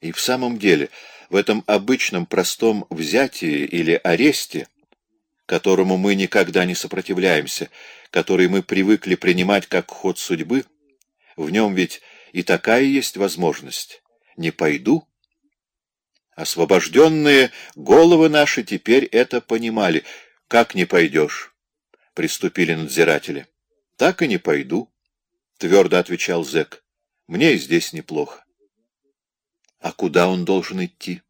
И в самом деле, в этом обычном простом взятии или аресте, которому мы никогда не сопротивляемся, который мы привыкли принимать как ход судьбы, в нем ведь и такая есть возможность. Не пойду. Освобожденные головы наши теперь это понимали. Как не пойдешь? Приступили надзиратели. Так и не пойду, твердо отвечал зэк. Мне и здесь неплохо. А куда он должен идти?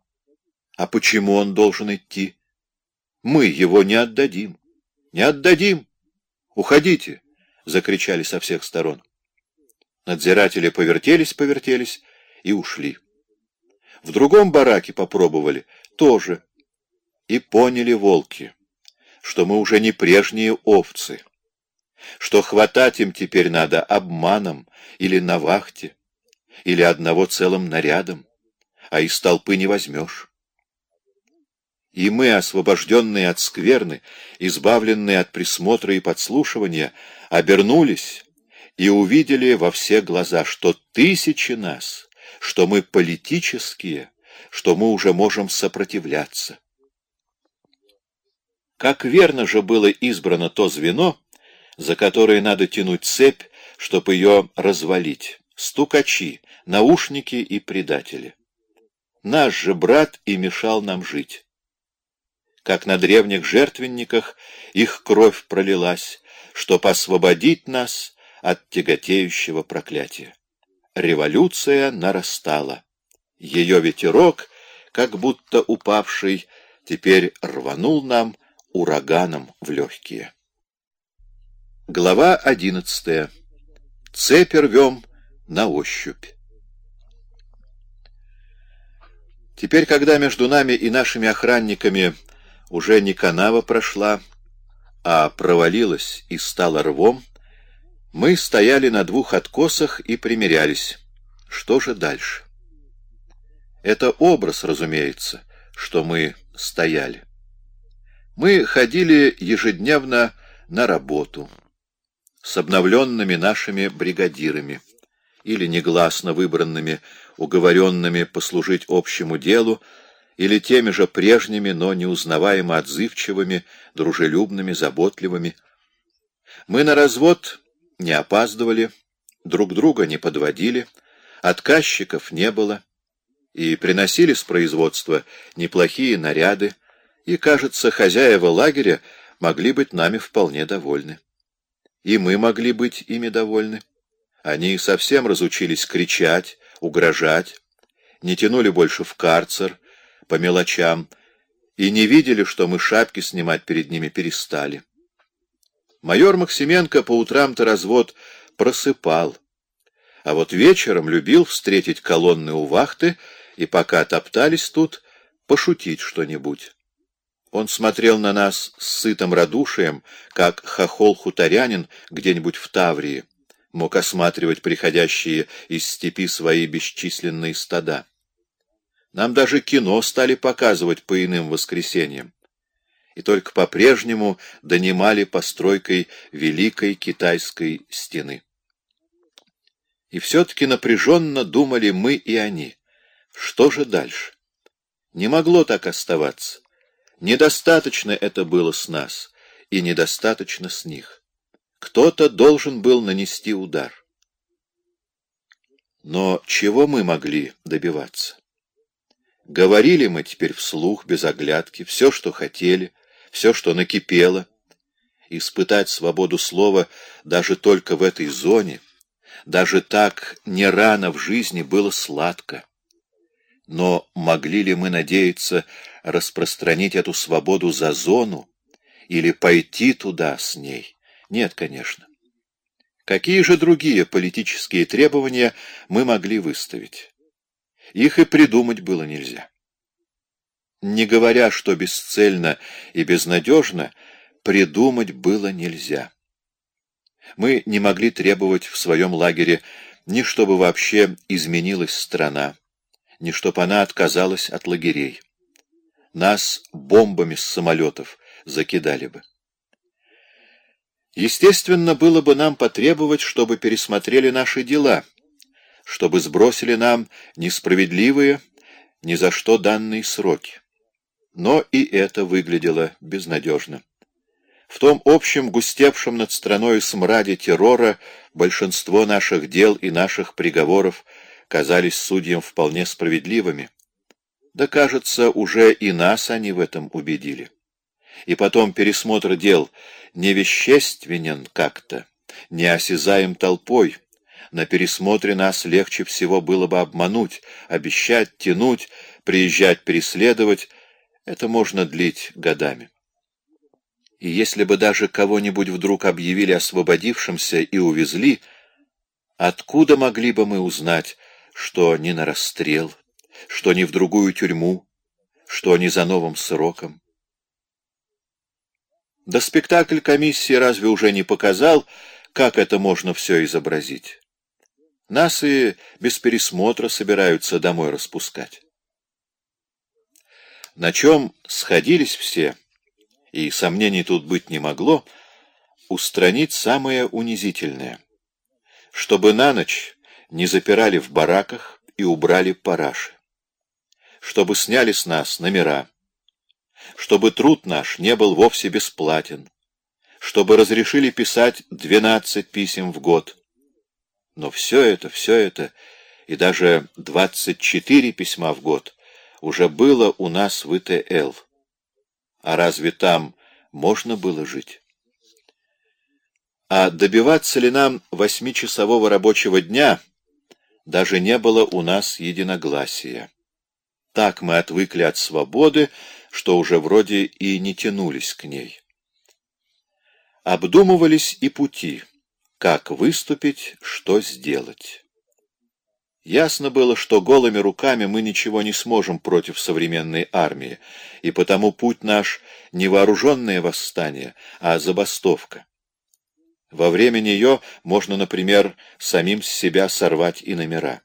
А почему он должен идти? Мы его не отдадим. Не отдадим. Уходите, закричали со всех сторон. Надзиратели повертелись-повертелись и ушли. В другом бараке попробовали, тоже. И поняли волки, что мы уже не прежние овцы, что хватать им теперь надо обманом или на вахте, или одного целым нарядом, а из толпы не возьмешь. И мы, освобожденные от скверны, избавленные от присмотра и подслушивания, обернулись и увидели во все глаза, что тысячи нас, что мы политические, что мы уже можем сопротивляться. Как верно же было избрано то звено, за которое надо тянуть цепь, чтобы ее развалить, стукачи, наушники и предатели. Наш же брат и мешал нам жить. Как на древних жертвенниках их кровь пролилась, чтоб освободить нас от тяготеющего проклятия. Революция нарастала. Ее ветерок, как будто упавший, теперь рванул нам ураганом в легкие. Глава одиннадцатая. Цепь рвем на ощупь. Теперь, когда между нами и нашими охранниками уже не канава прошла, а провалилась и стала рвом, мы стояли на двух откосах и примерялись. Что же дальше? Это образ, разумеется, что мы стояли. Мы ходили ежедневно на работу с обновленными нашими бригадирами или негласно выбранными, уговоренными послужить общему делу, или теми же прежними, но неузнаваемо отзывчивыми, дружелюбными, заботливыми. Мы на развод не опаздывали, друг друга не подводили, отказчиков не было, и приносили с производства неплохие наряды, и, кажется, хозяева лагеря могли быть нами вполне довольны. И мы могли быть ими довольны. Они совсем разучились кричать, угрожать, не тянули больше в карцер, по мелочам, и не видели, что мы шапки снимать перед ними перестали. Майор Максименко по утрам-то развод просыпал, а вот вечером любил встретить колонны у вахты и, пока топтались тут, пошутить что-нибудь. Он смотрел на нас с сытым радушием, как хохол-хуторянин где-нибудь в Таврии, мог осматривать приходящие из степи свои бесчисленные стада. Нам даже кино стали показывать по иным воскресеньям и только по-прежнему донимали постройкой Великой Китайской стены. И все-таки напряженно думали мы и они. Что же дальше? Не могло так оставаться. Недостаточно это было с нас, и недостаточно с них. Кто-то должен был нанести удар. Но чего мы могли добиваться? Говорили мы теперь вслух, без оглядки, все, что хотели, все, что накипело. Испытать свободу слова даже только в этой зоне, даже так не рано в жизни было сладко. Но могли ли мы надеяться распространить эту свободу за зону или пойти туда с ней? Нет, конечно. Какие же другие политические требования мы могли выставить? Их и придумать было нельзя не говоря, что бесцельно и безнадежно, придумать было нельзя. Мы не могли требовать в своем лагере ни чтобы вообще изменилась страна, ни чтобы она отказалась от лагерей. Нас бомбами с самолетов закидали бы. Естественно, было бы нам потребовать, чтобы пересмотрели наши дела, чтобы сбросили нам несправедливые, ни за что данные сроки. Но и это выглядело безнадежно. В том общем густевшем над страной смраде террора большинство наших дел и наших приговоров казались судьям вполне справедливыми. Да, кажется, уже и нас они в этом убедили. И потом пересмотр дел невещественен как-то, неосязаем толпой. На пересмотре нас легче всего было бы обмануть, обещать, тянуть, приезжать переследовать. Это можно длить годами. И если бы даже кого-нибудь вдруг объявили освободившимся и увезли, откуда могли бы мы узнать, что не на расстрел, что не в другую тюрьму, что не за новым сроком? Да спектакль комиссии разве уже не показал, как это можно все изобразить? Нас и без пересмотра собираются домой распускать. На чем сходились все, и сомнений тут быть не могло, устранить самое унизительное, чтобы на ночь не запирали в бараках и убрали параши, чтобы сняли с нас номера, чтобы труд наш не был вовсе бесплатен, чтобы разрешили писать двенадцать писем в год. Но все это, все это, и даже двадцать четыре письма в год уже было у нас в ИТЛ. А разве там можно было жить? А добиваться ли нам восьмичасового рабочего дня даже не было у нас единогласия. Так мы отвыкли от свободы, что уже вроде и не тянулись к ней. Обдумывались и пути, как выступить, что сделать. Ясно было, что голыми руками мы ничего не сможем против современной армии, и потому путь наш не вооруженное восстание, а забастовка. Во время нее можно, например, самим с себя сорвать и номера.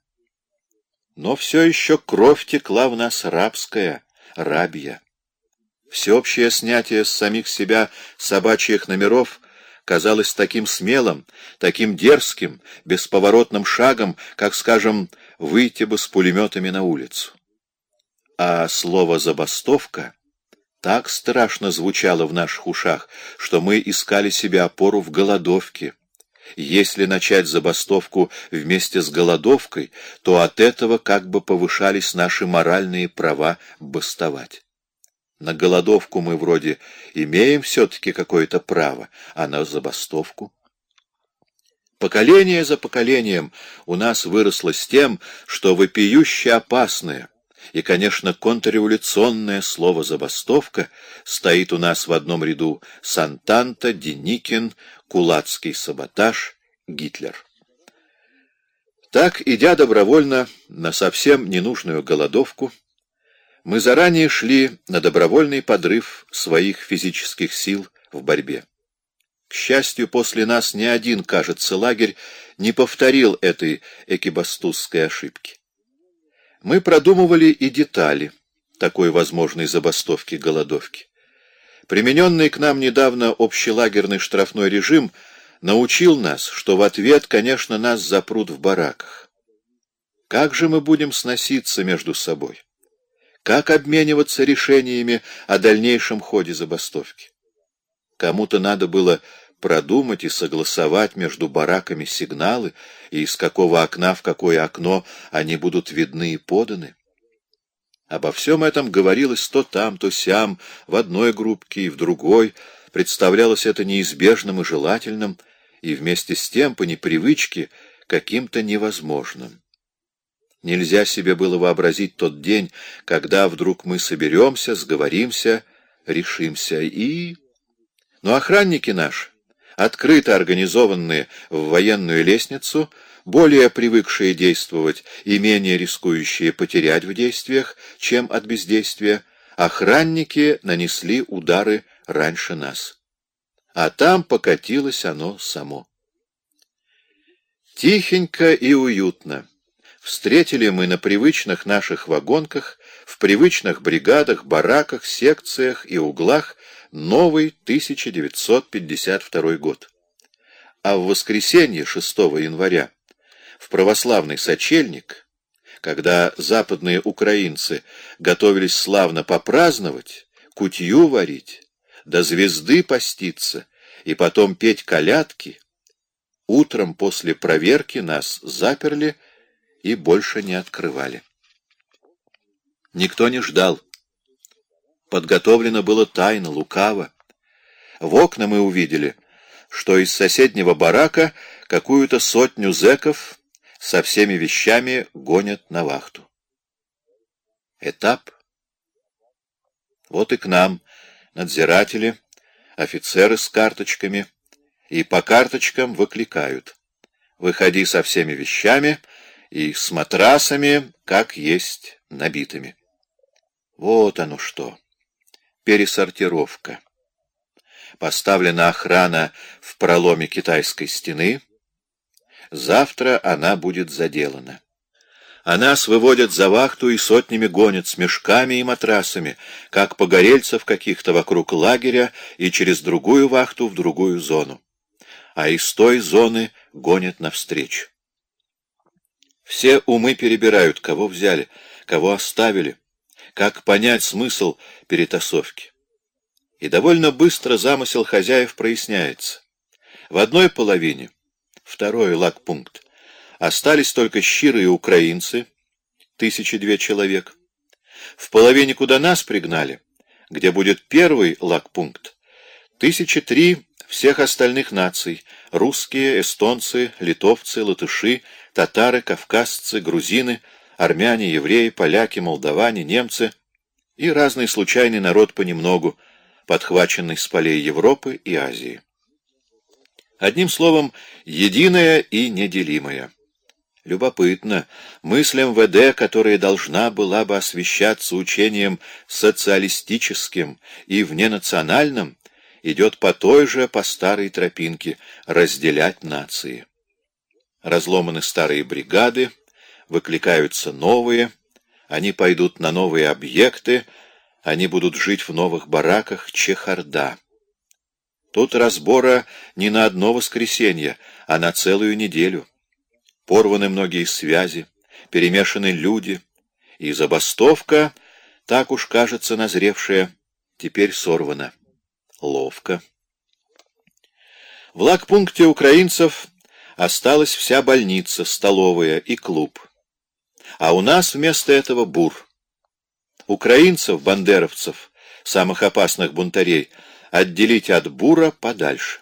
Но все еще кровь текла в нас рабская, рабья. Всеобщее снятие с самих себя собачьих номеров казалось таким смелым, таким дерзким, бесповоротным шагом, как, скажем, выйти бы с пулеметами на улицу. А слово «забастовка» так страшно звучало в наших ушах, что мы искали себе опору в голодовке. Если начать забастовку вместе с голодовкой, то от этого как бы повышались наши моральные права бастовать. На голодовку мы вроде имеем все-таки какое-то право, а на забастовку? Поколение за поколением у нас выросло с тем, что вопиюще опасное и, конечно, контрреволюционное слово «забастовка» стоит у нас в одном ряду с Деникин, Кулацкий саботаж, Гитлер. Так, идя добровольно на совсем ненужную голодовку, мы заранее шли на добровольный подрыв своих физических сил в борьбе. К счастью, после нас ни один, кажется, лагерь не повторил этой экибастузской ошибки. Мы продумывали и детали такой возможной забастовки-голодовки. Примененный к нам недавно общелагерный штрафной режим научил нас, что в ответ, конечно, нас запрут в бараках. Как же мы будем сноситься между собой? Как обмениваться решениями о дальнейшем ходе забастовки? Кому-то надо было продумать и согласовать между бараками сигналы, и из какого окна в какое окно они будут видны и поданы. Обо всем этом говорилось то там, то сям, в одной группке и в другой, представлялось это неизбежным и желательным, и вместе с тем, по непривычке, каким-то невозможным. Нельзя себе было вообразить тот день, когда вдруг мы соберемся, сговоримся, решимся и... Но охранники наши, открыто организованные в военную лестницу, более привыкшие действовать и менее рискующие потерять в действиях, чем от бездействия, охранники нанесли удары раньше нас. А там покатилось оно само. Тихенько и уютно. Встретили мы на привычных наших вагонках, в привычных бригадах, бараках, секциях и углах новый 1952 год. А в воскресенье 6 января в православный сочельник, когда западные украинцы готовились славно попраздновать, кутью варить, до звезды поститься и потом петь колядки, утром после проверки нас заперли и больше не открывали. Никто не ждал. Подготовлено было тайно, лукаво. В окна мы увидели, что из соседнего барака какую-то сотню зэков со всеми вещами гонят на вахту. Этап. Вот и к нам надзиратели, офицеры с карточками, и по карточкам выкликают. Выходи со всеми вещами и с матрасами, как есть, набитыми. Вот оно что. Пересортировка. Поставлена охрана в проломе китайской стены. Завтра она будет заделана. А нас выводят за вахту и сотнями гонят с мешками и матрасами, как погорельцев каких-то вокруг лагеря и через другую вахту в другую зону. А из той зоны гонят навстречу. Все умы перебирают, кого взяли, кого оставили, как понять смысл перетасовки. И довольно быстро замысел хозяев проясняется. В одной половине, второй лагпункт, Остались только щирые украинцы, тысячи две человек. В половине, куда нас пригнали, где будет первый лагпункт, тысячи три всех остальных наций — русские, эстонцы, литовцы, латыши, татары, кавказцы, грузины, армяне, евреи, поляки, молдаване, немцы и разный случайный народ понемногу, подхваченный с полей Европы и Азии. Одним словом, единое и неделимое. Любопытно, мысль МВД, которая должна была бы освещаться учением социалистическим и вненациональным, идет по той же, по старой тропинке, разделять нации. Разломаны старые бригады, выкликаются новые, они пойдут на новые объекты, они будут жить в новых бараках чехарда. Тут разбора не на одно воскресенье, а на целую неделю. Порваны многие связи, перемешаны люди, и забастовка, так уж кажется назревшая, теперь сорвана. Ловко. В лагпункте украинцев осталась вся больница, столовая и клуб. А у нас вместо этого бур. Украинцев, бандеровцев, самых опасных бунтарей, отделить от бура подальше.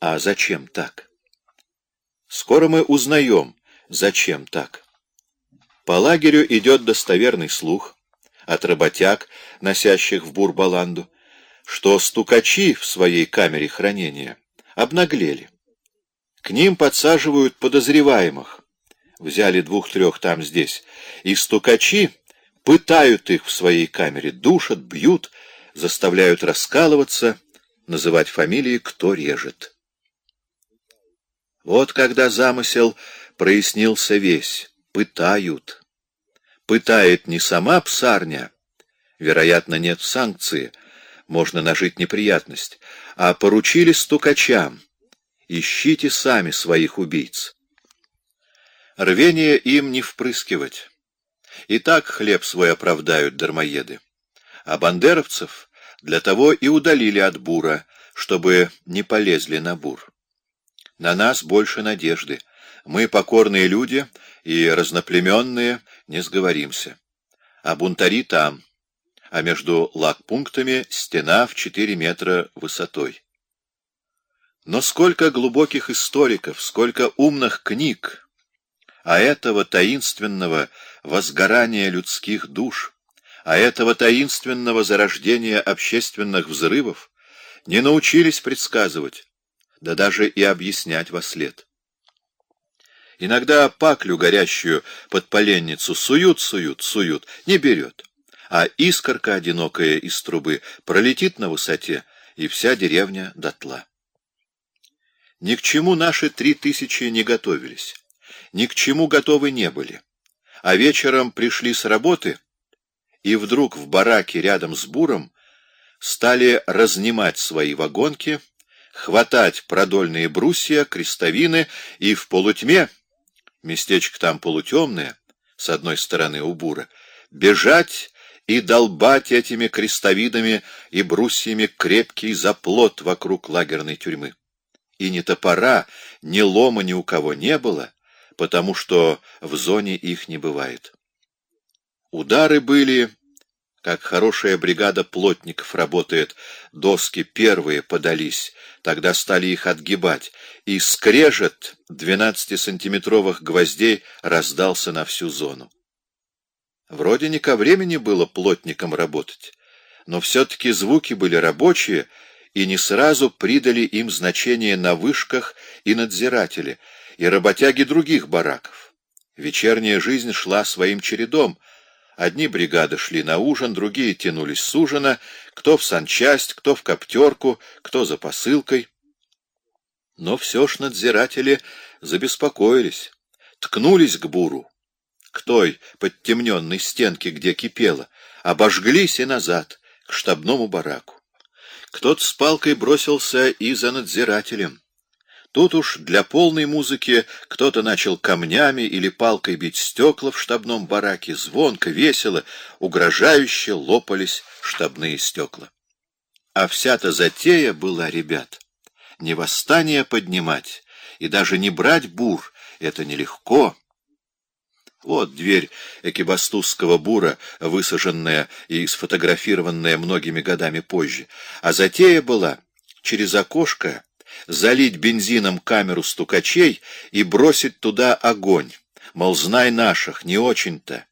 А зачем так? Скоро мы узнаем, зачем так. По лагерю идет достоверный слух от работяг, носящих в Бурбаланду, что стукачи в своей камере хранения обнаглели. К ним подсаживают подозреваемых, взяли двух-трех там здесь, и стукачи пытают их в своей камере, душат, бьют, заставляют раскалываться, называть фамилии, кто режет. Вот когда замысел прояснился весь. Пытают. Пытает не сама псарня, вероятно, нет санкции, можно нажить неприятность, а поручили стукачам. Ищите сами своих убийц. Рвение им не впрыскивать. И так хлеб свой оправдают дармоеды. А бандеровцев для того и удалили от бура, чтобы не полезли на бур. На нас больше надежды. Мы покорные люди и разноплеменные не сговоримся. А бунтари там, а между лагпунктами стена в четыре метра высотой. Но сколько глубоких историков, сколько умных книг, а этого таинственного возгорания людских душ, а этого таинственного зарождения общественных взрывов не научились предсказывать, да даже и объяснять во след. Иногда паклю горящую под поленницу суют, суют, суют, не берет, а искорка одинокая из трубы пролетит на высоте, и вся деревня дотла. Ни к чему наши три тысячи не готовились, ни к чему готовы не были, а вечером пришли с работы, и вдруг в бараке рядом с буром стали разнимать свои вагонки, хватать продольные брусья, крестовины и в полутьме, местечко там полутемное, с одной стороны у бура, бежать и долбать этими крестовидами и брусьями крепкий заплот вокруг лагерной тюрьмы. И ни топора, ни лома ни у кого не было, потому что в зоне их не бывает. Удары были, как хорошая бригада плотников работает, доски первые подались, тогда стали их отгибать, и скрежет двенадцатисантиметровых гвоздей раздался на всю зону. Вроде не ко времени было плотникам работать, но все-таки звуки были рабочие, и не сразу придали им значение на вышках и надзиратели, и работяги других бараков. Вечерняя жизнь шла своим чередом. Одни бригады шли на ужин, другие тянулись с ужина, кто в санчасть, кто в коптерку, кто за посылкой. Но все ж надзиратели забеспокоились, ткнулись к буру к той подтемненной стенке, где кипело, обожглись и назад, к штабному бараку. Кто-то с палкой бросился и за надзирателем. Тут уж для полной музыки кто-то начал камнями или палкой бить стекла в штабном бараке, звонко, весело, угрожающе лопались штабные стекла. А вся-то затея была, ребят, не восстание поднимать и даже не брать бур, это нелегко, вот дверь экибастузского бура, высаженная и сфотографированная многими годами позже. А затея была через окошко залить бензином камеру стукачей и бросить туда огонь. Мол, знай наших, не очень-то.